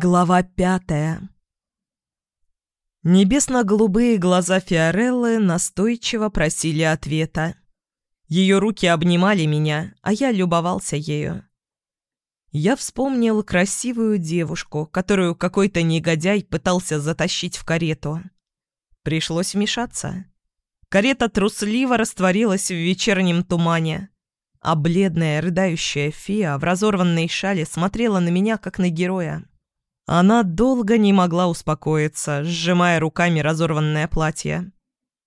Глава пятая. Небесно-голубые глаза Фиореллы настойчиво просили ответа. Ее руки обнимали меня, а я любовался ею. Я вспомнил красивую девушку, которую какой-то негодяй пытался затащить в карету. Пришлось вмешаться. Карета трусливо растворилась в вечернем тумане, а бледная, рыдающая фия в разорванной шале смотрела на меня, как на героя. Она долго не могла успокоиться, сжимая руками разорванное платье.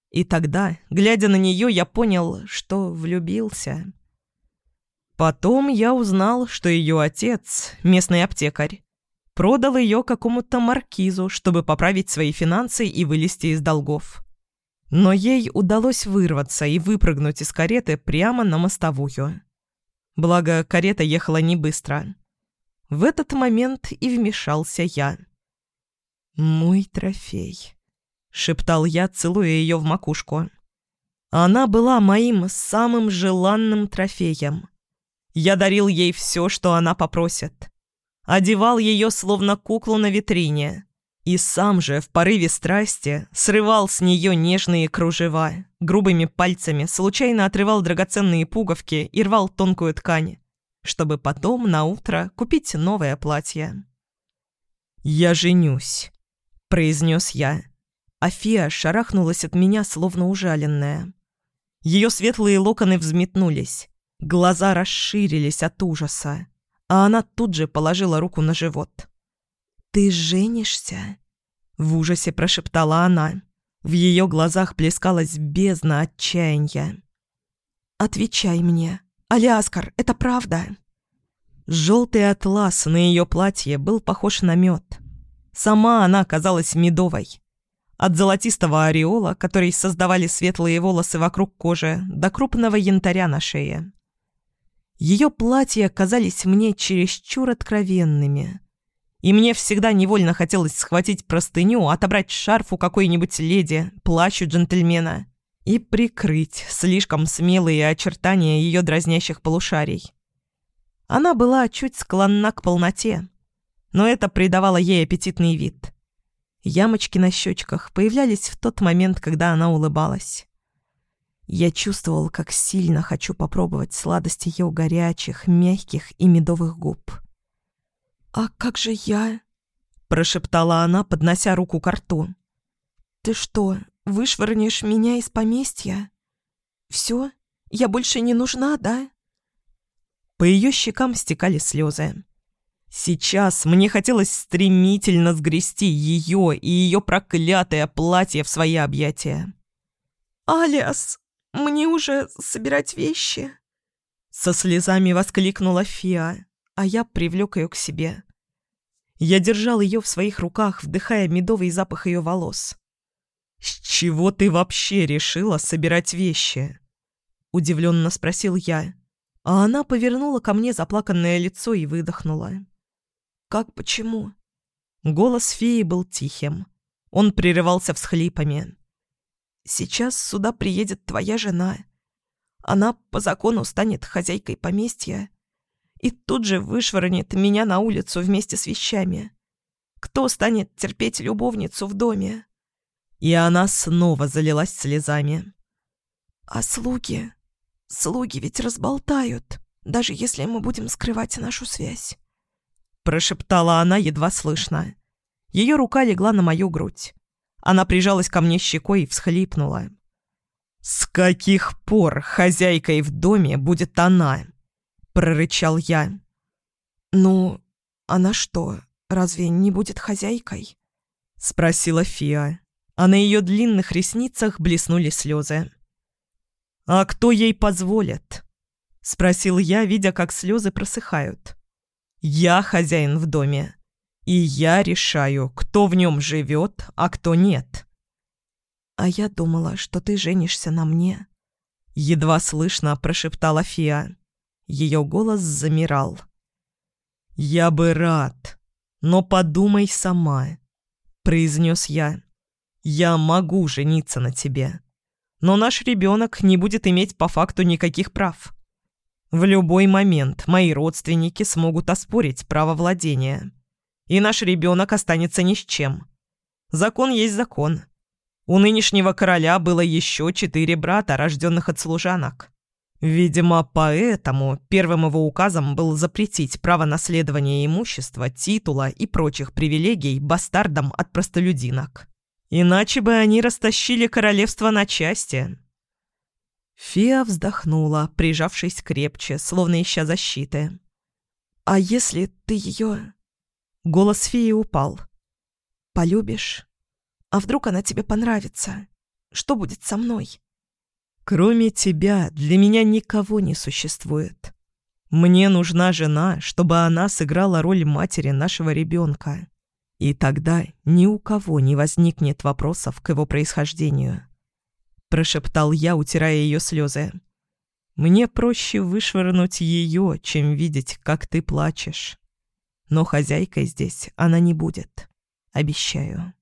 И тогда, глядя на нее, я понял, что влюбился. Потом я узнал, что ее отец, местный аптекарь, продал ее какому-то маркизу, чтобы поправить свои финансы и вылезти из долгов. Но ей удалось вырваться и выпрыгнуть из кареты прямо на мостовую. Благо, карета ехала не быстро. В этот момент и вмешался я. «Мой трофей», — шептал я, целуя ее в макушку. Она была моим самым желанным трофеем. Я дарил ей все, что она попросит. Одевал ее, словно куклу на витрине. И сам же, в порыве страсти, срывал с нее нежные кружева, грубыми пальцами случайно отрывал драгоценные пуговки и рвал тонкую ткань чтобы потом на утро купить новое платье. «Я женюсь», — произнес я. Афия шарахнулась от меня, словно ужаленная. Ее светлые локоны взметнулись, глаза расширились от ужаса, а она тут же положила руку на живот. «Ты женишься?» — в ужасе прошептала она. В ее глазах плескалась бездна отчаяния. «Отвечай мне», «Аляскар, это правда?» Желтый атлас на ее платье был похож на мед. Сама она казалась медовой. От золотистого ореола, который создавали светлые волосы вокруг кожи, до крупного янтаря на шее. Ее платья казались мне чересчур откровенными. И мне всегда невольно хотелось схватить простыню, отобрать шарф у какой-нибудь леди, плащ у джентльмена и прикрыть слишком смелые очертания ее дразнящих полушарий. Она была чуть склонна к полноте, но это придавало ей аппетитный вид. Ямочки на щечках появлялись в тот момент, когда она улыбалась. Я чувствовал, как сильно хочу попробовать сладости ее горячих, мягких и медовых губ. «А как же я?» – прошептала она, поднося руку к рту. «Ты что, Вышвырнешь меня из поместья? Все? Я больше не нужна, да?» По ее щекам стекали слезы. Сейчас мне хотелось стремительно сгрести ее и ее проклятое платье в свои объятия. «Алиас, мне уже собирать вещи?» Со слезами воскликнула Фиа, а я привлек ее к себе. Я держал ее в своих руках, вдыхая медовый запах ее волос. «С чего ты вообще решила собирать вещи?» Удивленно спросил я. А она повернула ко мне заплаканное лицо и выдохнула. «Как почему?» Голос феи был тихим. Он прерывался всхлипами. «Сейчас сюда приедет твоя жена. Она по закону станет хозяйкой поместья и тут же вышвырнет меня на улицу вместе с вещами. Кто станет терпеть любовницу в доме?» И она снова залилась слезами. «А слуги? Слуги ведь разболтают, даже если мы будем скрывать нашу связь». Прошептала она едва слышно. Ее рука легла на мою грудь. Она прижалась ко мне щекой и всхлипнула. «С каких пор хозяйкой в доме будет она?» — прорычал я. «Ну, она что, разве не будет хозяйкой?» — спросила Фиа а на ее длинных ресницах блеснули слезы. «А кто ей позволит?» — спросил я, видя, как слезы просыхают. «Я хозяин в доме, и я решаю, кто в нем живет, а кто нет». «А я думала, что ты женишься на мне», — едва слышно прошептала Фиа. Ее голос замирал. «Я бы рад, но подумай сама», — произнес я. Я могу жениться на тебе. Но наш ребенок не будет иметь по факту никаких прав. В любой момент мои родственники смогут оспорить право владения. и наш ребенок останется ни с чем. Закон есть закон. У нынешнего короля было еще четыре брата, рожденных от служанок. Видимо, поэтому первым его указом был запретить право наследования имущества, титула и прочих привилегий бастардам от простолюдинок. Иначе бы они растащили королевство на части. Фия вздохнула, прижавшись крепче, словно ища защиты. «А если ты ее...» Голос феи упал. «Полюбишь? А вдруг она тебе понравится? Что будет со мной?» Кроме тебя для меня никого не существует. Мне нужна жена, чтобы она сыграла роль матери нашего ребенка. И тогда ни у кого не возникнет вопросов к его происхождению. Прошептал я, утирая ее слезы. Мне проще вышвырнуть ее, чем видеть, как ты плачешь. Но хозяйкой здесь она не будет. Обещаю.